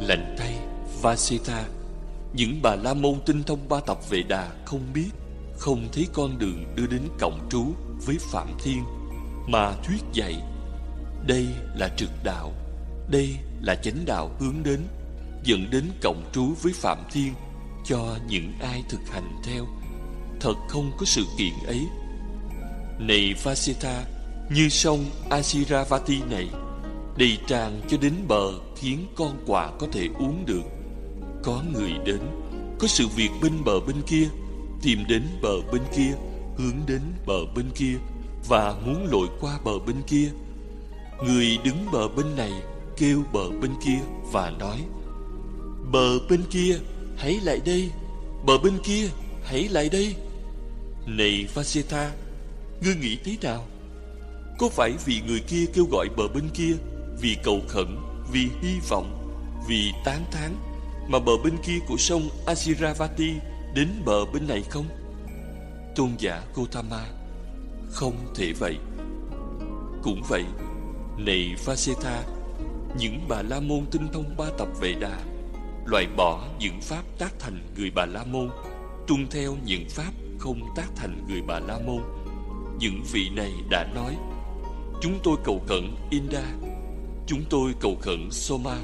Lạnh thay Vasita, Những bà la môn tinh thông ba tập về đà không biết Không thấy con đường đưa đến cộng trú với Phạm Thiên Mà thuyết dạy Đây là trực đạo Đây là chánh đạo hướng đến Dẫn đến cộng trú với Phạm Thiên Cho những ai thực hành theo. Thật không có sự kiện ấy. Này Vasita, Như sông Asiravati này Đầy tràn cho đến bờ Khiến con quạ có thể uống được. Có người đến, Có sự việc bên bờ bên kia, Tìm đến bờ bên kia, Hướng đến bờ bên kia, Và muốn lội qua bờ bên kia. Người đứng bờ bên này Kêu bờ bên kia Và nói, Bờ bên kia, Hãy lại đây. Bờ bên kia, Hãy lại đây. Này Vaseta Ngươi nghĩ thế nào? Có phải vì người kia kêu gọi bờ bên kia vì cầu khẩn Vì hy vọng Vì tán thán Mà bờ bên kia của sông Asiravati Đến bờ bên này không Tôn giả Gotama Không thể vậy Cũng vậy Này Vaseta Những bà la môn tinh thông ba tập Vệ đà loại bỏ những pháp tác thành người Bà La Môn, tuân theo những pháp không tác thành người Bà La Môn. Những vị này đã nói: Chúng tôi cầu khẩn Inda, chúng tôi cầu khẩn Soma,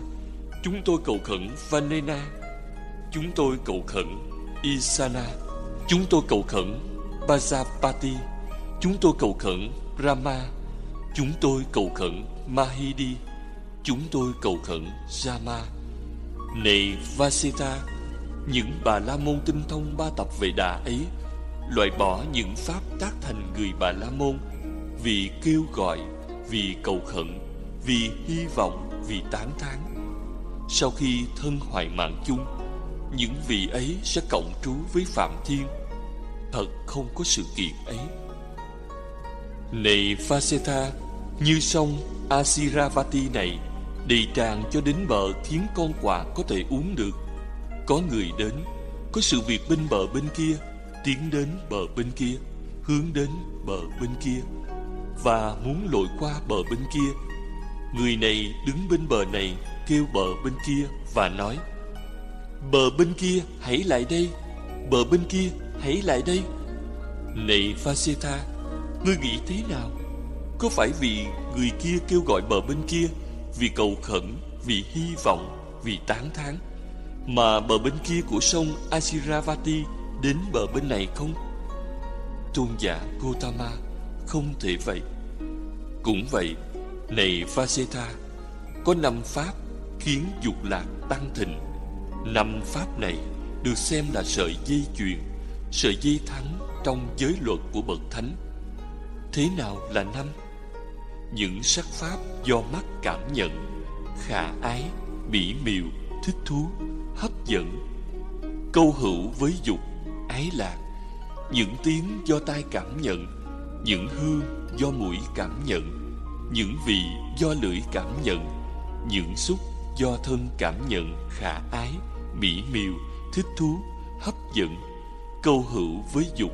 chúng tôi cầu khẩn Vanena, chúng tôi cầu khẩn Isana, chúng tôi cầu khẩn Bajapati, chúng tôi cầu khẩn Rama, chúng tôi cầu khẩn Mahidi, chúng tôi cầu khẩn Jama. Này Vasita Những bà la môn tinh thông ba tập về đà ấy Loại bỏ những pháp tác thành người bà la môn Vì kêu gọi Vì cầu khẩn vì hy vọng, Vì tán thán, Sau khi thân hoại mạng chung, Những vị ấy sẽ cộng trú với Phạm Thiên. Thật không có sự kiện ấy. Này Vaseta Như sông Asiravati này, Đầy tràn cho đến bờ khiến con quà có thể uống được. Có người đến, Có sự việc bên bờ bên kia, Tiến đến bờ bên kia, Hướng đến bờ bên kia, Và muốn lội qua bờ bên kia Người này đứng bên bờ này Kêu bờ bên kia và nói Bờ bên kia hãy lại đây Bờ bên kia hãy lại đây Này Vaseta Ngươi nghĩ thế nào Có phải vì người kia kêu gọi bờ bên kia vì cầu khẩn, vì hy vọng, vì tán thán mà bờ bên kia của sông Asiravati đến bờ bên này không? Tôn giả Gautama không thể vậy. Cũng vậy, này Vajeta có năm pháp khiến dục lạc tăng thịnh. Năm pháp này được xem là sợi dây chuyền, sợi dây thắng trong giới luật của bậc thánh. Thế nào là năm? những sắc pháp do mắt cảm nhận khả ái mỹ miều thích thú hấp dẫn câu hữu với dục ái lạc những tiếng do tai cảm nhận những hương do mũi cảm nhận những vị do lưỡi cảm nhận, những xúc do thân cảm nhận khả ái, mỹ miều, thích thú, hấp dẫn, câu hữu với dục,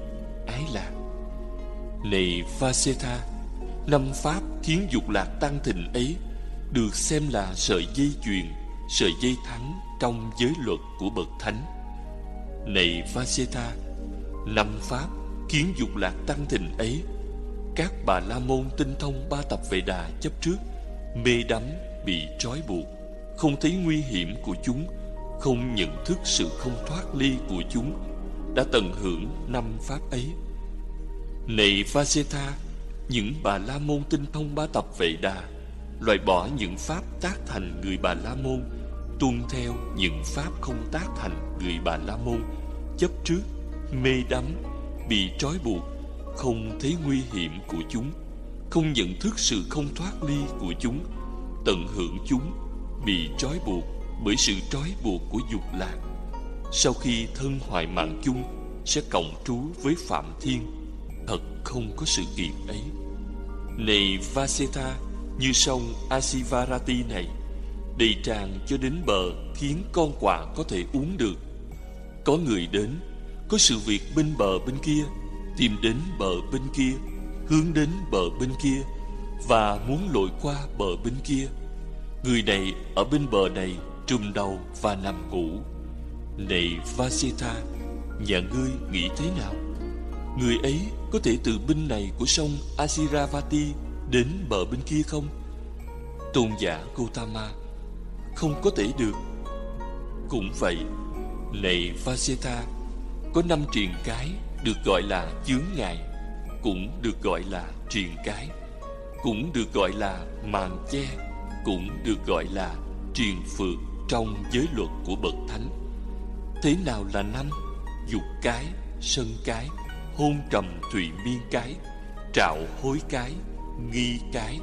ái lạc. Này Vaseta Năm pháp khiến dục lạc tăng thịnh ấy Được xem là sợi dây chuyền, Sợi dây thắng trong giới luật của bậc thánh. Này Vaseta Năm pháp khiến dục lạc tăng thịnh ấy các bà la môn tinh thông ba tập về đà chấp trước, Mê đắm, bị trói buộc, Không thấy nguy hiểm của chúng, Không nhận thức sự không thoát ly của chúng, Đã tận hưởng năm pháp ấy. Này Vaseta những bà la môn tinh thông ba tập vệ đà, loại bỏ những pháp tác thành người bà la môn, tuân theo những pháp không tác thành người bà la môn, chấp trước, mê đắm, bị trói buộc không thấy nguy hiểm của chúng, không nhận thức sự không thoát ly của chúng, tận hưởng chúng bị trói buộc bởi sự trói buộc của dục lạc. Sau khi thân hoại mạng chung, sẽ cộng trú với phạm thiên, thật không có sự kiện ấy. Này Vaseta, Như sông Asivarati này, Đầy tràn cho đến bờ Khiến con quạ có thể uống được. Có người đến, Có sự việc bên bờ bên kia Tìm đến bờ bên kia, Hướng đến bờ bên kia, Và muốn lội qua bờ bên kia. Người này ở bên bờ này trùm đầu và nằm ngủ. Này Vasita Nhà ngươi nghĩ thế nào? Người ấy có thể từ bên này của sông Asiravati Đến bờ bên kia không? Tôn giả Gautama, Không có thể được. Cũng vậy, Này Vasita Có năm triền cái được gọi là chướng ngại Cũng được gọi là triền cái Cũng được gọi là màn che Cũng được gọi là triền phượt Trong giới luật của bậc thánh. Thế nào là năm? Dục cái, sân cái Hôn trầm thụy miên cái Trạo hối cái Nghi cái.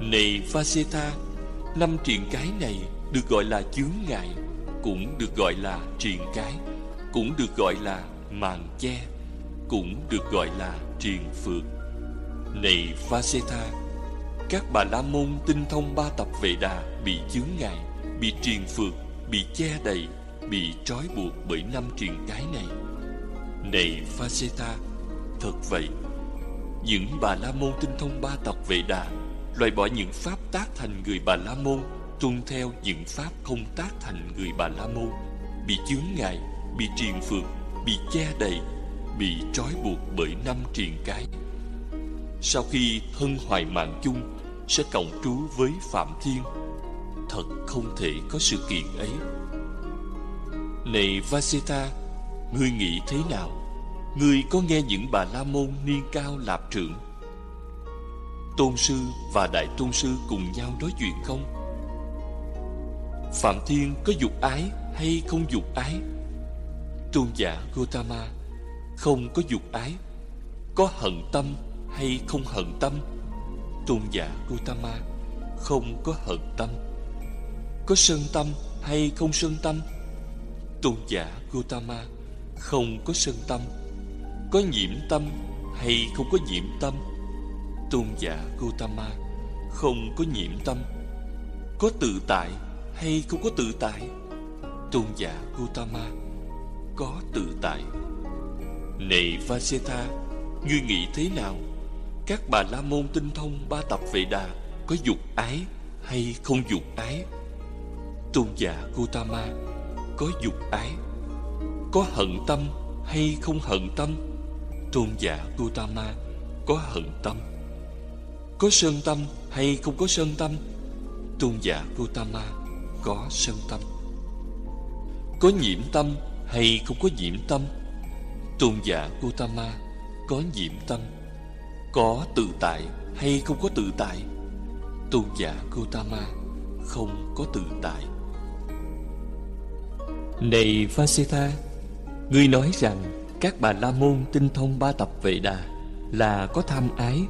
Này Vaseta Năm triền cái này được gọi là chướng ngại Cũng được gọi là triền cái Cũng được gọi là màn che Cũng được gọi là triền phược. Này Vaseta, Các bà la môn tinh thông ba tập vệ đà Bị chướng ngại, Bị triền phược, Bị che đầy Bị trói buộc bởi năm triền cái này. Này Vaseta, Thật vậy. Những bà la môn tinh thông ba tập vệ đà Loại bỏ những pháp tác thành người bà la môn, Tuân theo những pháp không tác thành người bà la môn, Bị chướng ngại, Bị triền phược Bị che đầy, Bị trói buộc bởi năm triền cái. Sau khi thân hoài mạng chung, Sẽ cộng trú với Phạm Thiên. Thật không thể có sự kiện ấy. Này Vasita Ngươi nghĩ thế nào? Ngươi có nghe những bà la môn niên cao lạp trưởng? Tôn sư và đại tôn sư cùng nhau nói chuyện không? Phạm Thiên có dục ái hay không dục ái? Tôn giả Gautama Không có dục ái, Có hận tâm hay không hận tâm? Tôn giả Gautama Không có hận tâm. Có sân tâm hay không sân tâm? Tôn giả Gautama Không có sân tâm. Có nhiễm tâm hay không có nhiễm tâm? Tôn giả Gautama Không có nhiễm tâm. Có tự tại hay không có tự tại? Tôn giả Gautama có tự tại. Này Vaseta, Ngươi nghĩ thế nào? Các bà la môn tinh thông ba tập vệ đà Có dục ái hay không dục ái? Tôn giả Gautama, Có dục ái, Có hận tâm hay không hận tâm? Tôn giả Gautama, Có hận tâm, Có sân tâm hay không có sân tâm? Tôn giả Gautama, có sân tâm. Có nhiễm tâm hay không có nhiễm tâm? Tôn giả Gautama có nhiễm tâm, Có tự tại hay không có tự tại? Tôn giả Gautama không có tự tại. Này Vasita Ngươi nói rằng các bà La Môn tinh thông ba tập vệ đà Là có tham ái,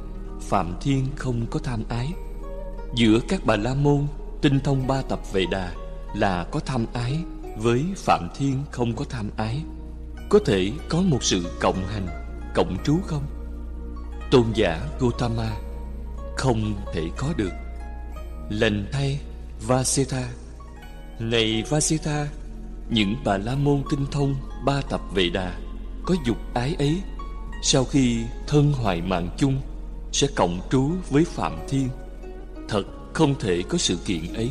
Phạm Thiên không có tham ái. Giữa các bà La Môn Tinh thông ba tập Vệ đà là có tham ái với Phạm Thiên không có tham ái, Có thể có một sự cộng hành, Cộng trú không? Tôn giả Gautama Không thể có được. Lành thay Vasita Này Vasita Những bà la môn tinh thông Ba tập vệ đà Có dục ái ấy, Sau khi thân hoài mạng chung Sẽ cộng trú với Phạm Thiên, Thật không thể có sự kiện ấy.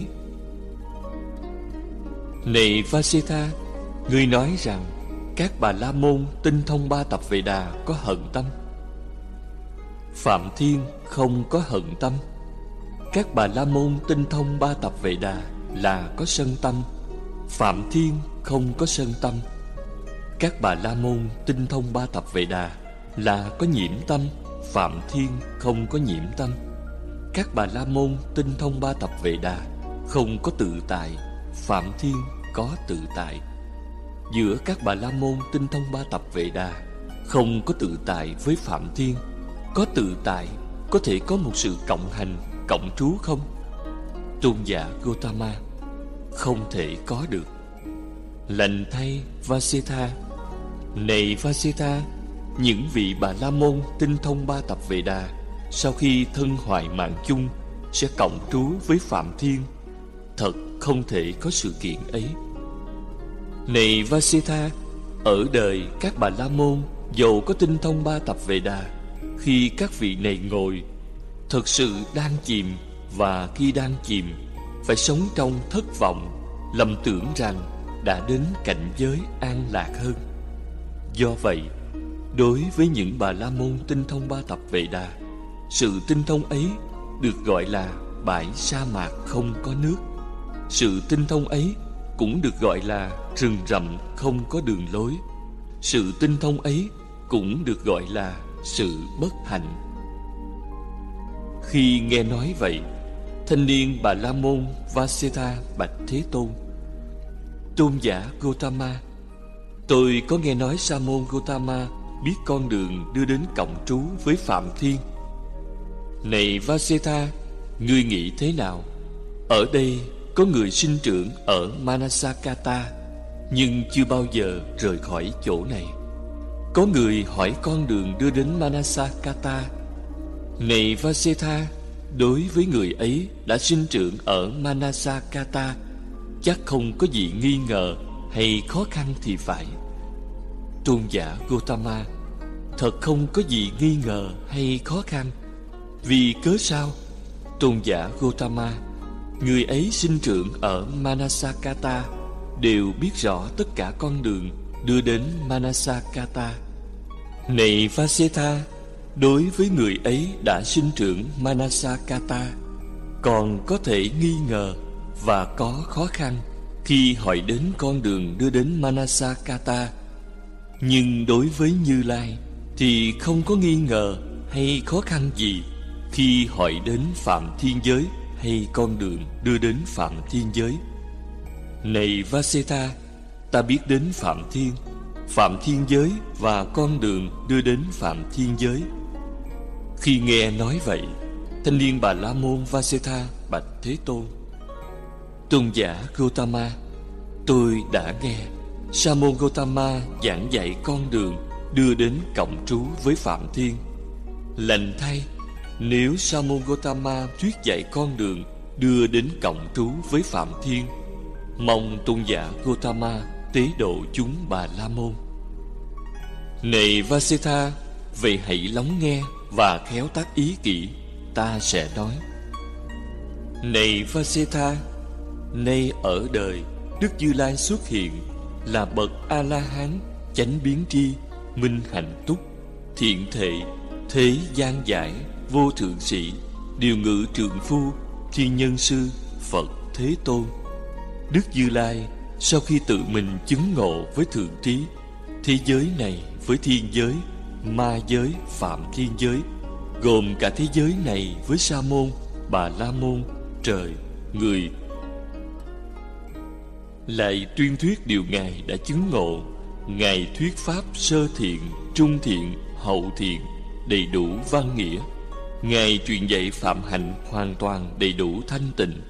Này Vasita Ngươi nói rằng Các bà La Môn tinh thông ba tập về đà Có hận tâm. Phạm Thiên không có hận tâm. Các bà La Môn tinh thông ba tập về đà Là có sân tâm. Phạm Thiên không có sân tâm. Các bà La Môn tinh thông ba tập về đà Là có nhiễm tâm. Phạm Thiên không có nhiễm tâm. Các bà la môn tinh thông ba tập vệ đà không có tự tại. Phạm thiên có tự tại. Giữa các bà la môn tinh thông ba tập vệ đà, không có tự tại với phạm thiên. Có tự tại, có thể có một sự cộng hành, cộng trú không? Tôn giả gotama không thể có được. Lành thay vasita này vasita những vị bà la môn tinh thông ba tập vệ đà, sau khi thân hoại mạng chung, sẽ cộng trú với Phạm Thiên. Thật không thể có sự kiện ấy. Này Vasitha, ở đời các bà La Môn dầu có tinh thông ba tập về đà, khi các vị này ngồi, thật sự đang chìm và khi đang chìm, phải sống trong thất vọng, lầm tưởng rằng đã đến cảnh giới an lạc hơn. Do vậy, đối với những bà la môn tinh thông ba tập vệ đà, sự tinh thông ấy được gọi là bãi sa mạc không có nước. Sự tinh thông ấy cũng được gọi là rừng rậm không có đường lối. Sự tinh thông ấy cũng được gọi là sự bất hạnh. Khi nghe nói vậy, thanh niên Bà La Môn Vasita bạch Thế Tôn. Tôn giả Gotama, tôi có nghe nói Sa môn Gotama biết con đường đưa đến cộng trú với Phạm Thiên. Này Vasita, ngươi nghĩ thế nào? Ở đây có người sinh trưởng ở Manasakata nhưng chưa bao giờ rời khỏi chỗ này. Có người hỏi con đường đưa đến Manasakata. Này Vasetha, đối với người ấy đã sinh trưởng ở Manasakata, chắc không có gì nghi ngờ hay khó khăn thì phải. Tôn giả Gotama, thật không có gì nghi ngờ hay khó khăn. Vì cớ sao? Tôn giả Gotama, người ấy sinh trưởng ở Manasakata, đều biết rõ tất cả con đường đưa đến Manasakata. Này Vasetha, đối với người ấy đã sinh trưởng Manasakata, còn có thể nghi ngờ và có khó khăn khi hỏi đến con đường đưa đến Manasakata. Nhưng đối với Như Lai thì không có nghi ngờ hay khó khăn gì khi hỏi đến Phạm Thiên Giới hay con đường đưa đến Phạm Thiên Giới. Này Vaseta, ta biết đến Phạm Thiên Phạm Thiên Giới và con đường đưa đến Phạm Thiên Giới. Khi nghe nói vậy, thanh niên Bà La Môn Vaseta bạch Thế Tôn. Tôn giả Gotama, tôi đã nghe Sa môn Gotama giảng dạy con đường đưa đến cộng trú với Phạm Thiên. Lành thay, nếu Sa môn Gotama thuyết dạy con đường đưa đến cộng trú với Phạm Thiên, mong tôn giả Gotama tế độ chúng bà la môn. Này vasetha vậy hãy lắng nghe và khéo tác ý kỹ ta sẽ nói. Này vasetha nay ở đời đức như lai xuất hiện là bậc a la hán chánh biến tri minh hạnh túc thiện thệ thế gian giải vô thượng sĩ điều ngự trượng phu thiên nhân sư phật thế tôn. Đức như lai sau khi tự mình chứng ngộ với Thượng Trí Thế giới này với thiên giới Ma giới, Phạm thiên giới Gồm cả thế giới này với Sa môn, Bà La môn, trời, người. Lại tuyên thuyết điều Ngài đã chứng ngộ Ngài thuyết pháp sơ thiện, trung thiện, hậu thiện Đầy đủ văn nghĩa. Ngài truyền dạy phạm hạnh hoàn toàn đầy đủ thanh tịnh.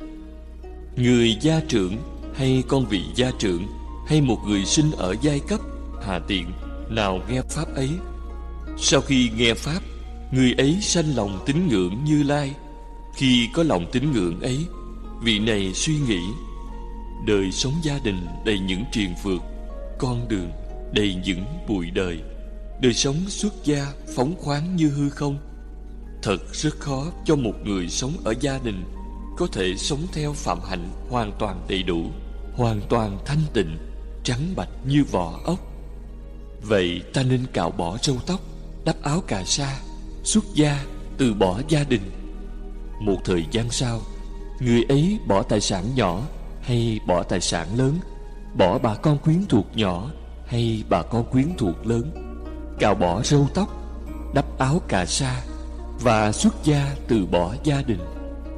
Người gia trưởng hay con vị gia trưởng hay một người sinh ở giai cấp hà tiện, nào nghe pháp ấy. Sau khi nghe pháp, người ấy sanh lòng tín ngưỡng như lai. Khi có lòng tín ngưỡng ấy, vị này suy nghĩ, đời sống gia đình đầy những triền vượt con đường đầy những bụi đời. Đời sống xuất gia phóng khoáng như hư không thật rất khó cho một người sống ở gia đình có thể sống theo phạm hạnh hoàn toàn đầy đủ, hoàn toàn thanh tịnh, trắng bạch như vỏ ốc. Vậy ta nên cạo bỏ râu tóc, đắp áo cà sa, xuất gia, từ bỏ gia đình. Một thời gian sau, người ấy bỏ tài sản nhỏ hay bỏ tài sản lớn, bỏ bà con quyến thuộc nhỏ hay bà con quyến thuộc lớn. Cạo bỏ râu tóc, đắp áo cà sa và xuất gia từ bỏ gia đình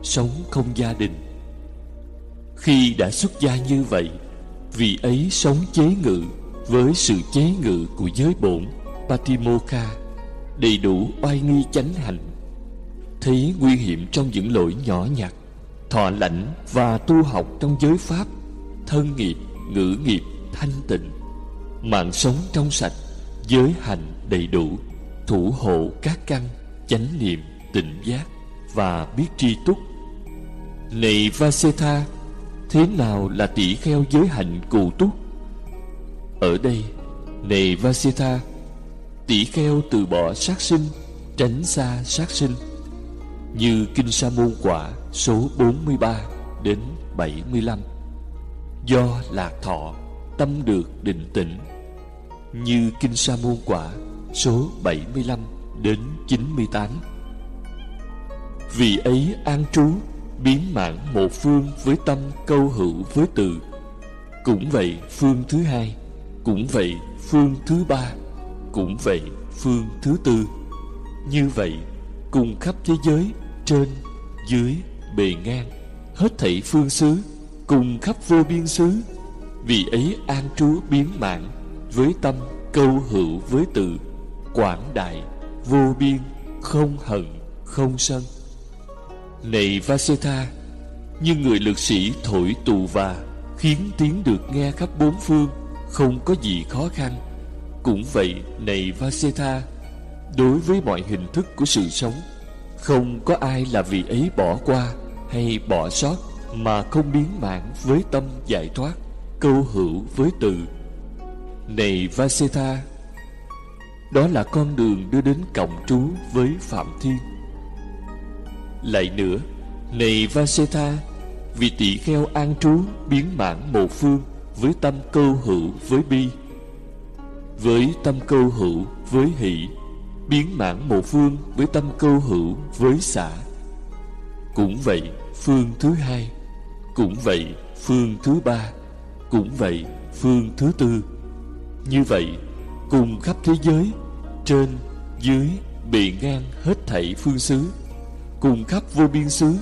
sống không gia đình. Khi đã xuất gia như vậy Vị ấy sống chế ngự Với sự chế ngự của giới bổn Patimokha, Đầy đủ oai nghi chánh hạnh. Thấy nguy hiểm trong những lỗi nhỏ nhặt Thọ lãnh và tu học trong giới pháp Thân nghiệp, ngữ nghiệp, thanh tịnh Mạng sống trong sạch Giới hành đầy đủ Thủ hộ các căn. Chánh niệm, tịnh giác Và biết tri túc Này Vasetha Thế nào là tỷ kheo giới hạnh cụ túc? Ở đây, này Vasitha, tỷ kheo từ bỏ sát sinh, tránh xa sát sinh. Như Kinh Sa Môn Quả số 43 đến 75. Do lạc thọ Tâm được định tĩnh Như Kinh Sa Môn Quả Số 75 đến 98 Vì ấy an trú Biến mạng một phương với tâm câu hữu với từ. Cũng vậy phương thứ hai Cũng vậy phương thứ ba Cũng vậy phương thứ tư. Như vậy cùng khắp thế giới Trên, dưới, bề ngang Hết thảy phương xứ Cùng khắp vô biên xứ Vì ấy an trú biến mạng Với tâm câu hữu với từ Quảng đại, vô biên, không hận, không sân. Này Vasetha Như người lực sĩ thổi tù và Khiến tiếng được nghe khắp bốn phương Không có gì khó khăn. Cũng vậy này Vasetha Đối với mọi hình thức của sự sống Không có ai là vì ấy bỏ qua Hay bỏ sót Mà không biến mạng với tâm giải thoát Câu hữu với từ. Này Vasetha đó là con đường đưa đến cộng trú với Phạm Thiên. Lại nữa, Này Vasetha Vì tỷ kheo an trú biến mãn một phương Với tâm câu hữu với bi, Với tâm câu hữu với hỷ, biến mãn một phương với tâm câu hữu với xã cũng vậy, phương thứ hai, cũng vậy, phương thứ ba, cũng vậy, phương thứ tư. Như vậy cùng khắp thế giới, trên, dưới bề ngang hết thảy phương xứ. Cùng khắp vô biên xứ,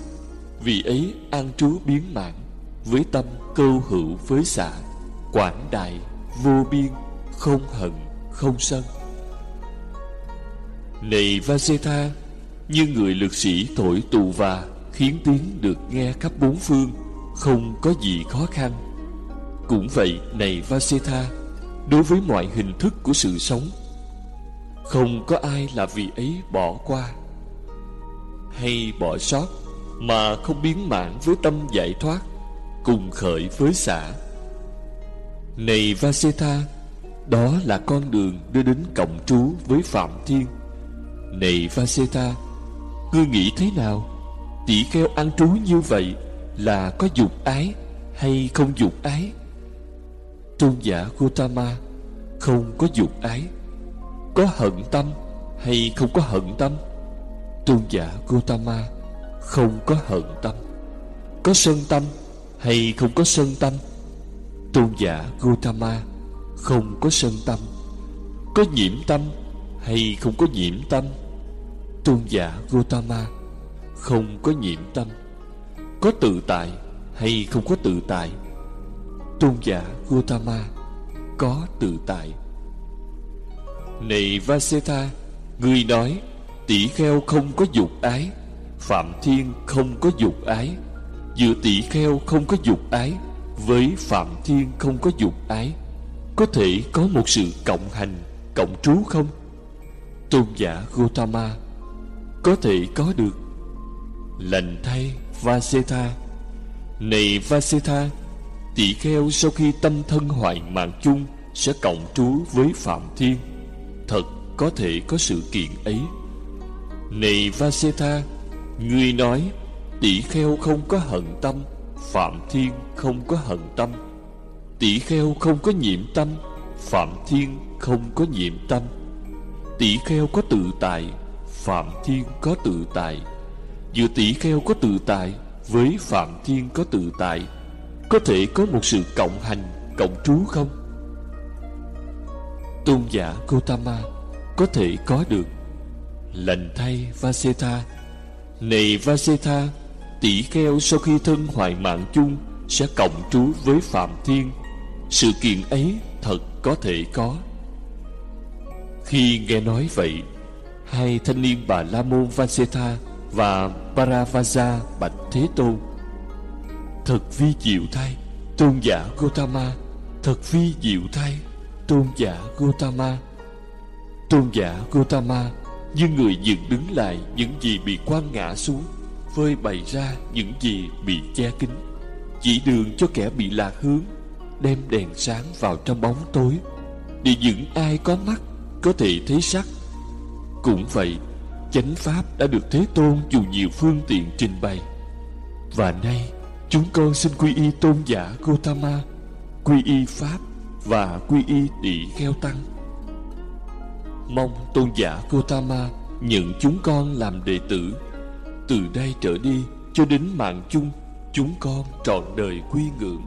vì ấy an trú biến mạng, với tâm câu hữu với xã quảng đại vô biên, không hận, không sân. Này Vasetha, Như người lực sĩ thổi tù và Khiến tiếng được nghe khắp bốn phương, Không có gì khó khăn. Cũng vậy, này Vasetha Đối với mọi hình thức của sự sống, Không có ai là vì ấy bỏ qua Hay bỏ sót Mà không biến mạng với tâm giải thoát Cùng khởi với xã Này Vasetha Đó là con đường đưa đến cộng trú với Phạm Thiên. Này Vaseta, Ngươi nghĩ thế nào? Tỷ kheo ăn trú như vậy Là có dục ái Hay không dục ái? Tôn giả Gautama Không có dục ái, Có hận tâm Hay không có hận tâm? Tôn giả Gautama Không có hận tâm, Có sân tâm Hay không có sân tâm? Tôn giả Gautama Không có sân tâm, Có nhiễm tâm Hay không có nhiễm tâm? Tôn giả Gautama không có nhiễm tâm, có tự tại hay không có tự tại? Tôn giả Gautama có tự tại. Này Vasetha người nói, tỷ kheo không có dục ái, phạm thiên không có dục ái. Giữa tỷ kheo không có dục ái, với phạm thiên không có dục ái, có thể có một sự cộng hành, cộng trú không? Tôn giả Gautama có thể có được. Lành thay Vasetha này Vasetha tỷ kheo sau khi tâm thân hoại mạng chung sẽ cộng trú với Phạm Thiên. Thật có thể có sự kiện ấy. Này Vasetha người nói tỷ kheo không có hận tâm, Phạm Thiên không có hận tâm. Tỷ kheo không có nhiễm tâm, Phạm Thiên không có nhiễm tâm. Tỷ kheo có tự tại, Phạm Thiên có tự tại. Giữa tỷ kheo có tự tại, Với Phạm Thiên có tự tại có thể có một sự cộng hành, Cộng trú không? Tôn giả Gautama Có thể có được. Lành thay Vasetha Này Vasetha Tỷ kheo sau khi thân hoại mạng chung Sẽ cộng trú với Phạm Thiên. Sự kiện ấy thật có thể có. Khi nghe nói vậy, hai thanh niên bà la môn vasetha và paravaja bạch thế tôn thật vi diệu thay tôn giả gotama thật vi diệu thay tôn giả gotama tôn giả gotama như người dựng đứng lại những gì bị quăng ngã xuống, phơi bày ra những gì bị che kín. Chỉ đường cho kẻ bị lạc hướng, đem đèn sáng vào trong bóng tối. Để những ai có mắt có thể thấy sắc. Cũng vậy, Chánh Pháp đã được Thế Tôn dùng nhiều phương tiện trình bày. Và nay Chúng con xin quy y tôn giả Gotama, quy y Pháp và quy y tỳ kheo tăng. Mong tôn giả Gotama nhận chúng con làm đệ tử. Từ đây trở đi cho đến mạng chung, chúng con trọn đời quy ngưỡng.